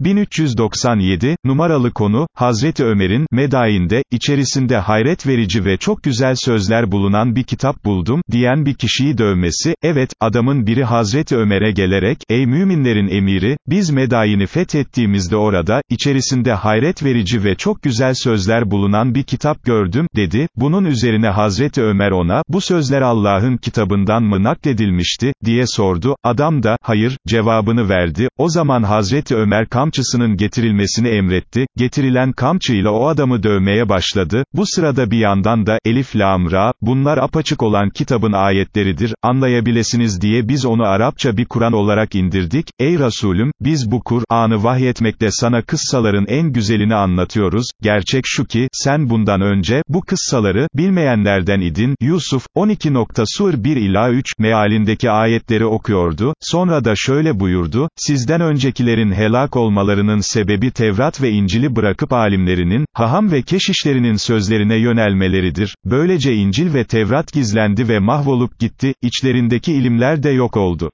1397, numaralı konu, Hazreti Ömer'in, Medain'de, içerisinde hayret verici ve çok güzel sözler bulunan bir kitap buldum, diyen bir kişiyi dövmesi, evet, adamın biri Hazreti Ömer'e gelerek, ey müminlerin emiri, biz Medain'i fethettiğimizde orada, içerisinde hayret verici ve çok güzel sözler bulunan bir kitap gördüm, dedi, bunun üzerine Hazreti Ömer ona, bu sözler Allah'ın kitabından mı nakledilmişti, diye sordu, adam da, hayır, cevabını verdi, o zaman Hazreti Ömer kamçısının getirilmesini emretti, getirilen kamçıyla o adamı dövmeye başladı, bu sırada bir yandan da, Elif Lam Ra, bunlar apaçık olan kitabın ayetleridir, anlayabilesiniz diye biz onu Arapça bir Kur'an olarak indirdik, ey Resulüm, biz bu Kur'an'ı vahyetmekte sana kıssaların en güzelini anlatıyoruz, gerçek şu ki, sen bundan önce, bu kıssaları, bilmeyenlerden idin, Yusuf, 12. Sur 1 ila 3, mealindeki ayetleri okuyordu, sonra da şöyle buyurdu, sizden öncekilerin helak olmalarının sebebi Tevrat ve İncil'i bırakıp alimlerinin, haham ve keşişlerinin sözlerine yönelmeleridir, böylece İncil ve Tevrat gizlendi ve mahvolup gitti, içlerindeki ilimler de yok oldu.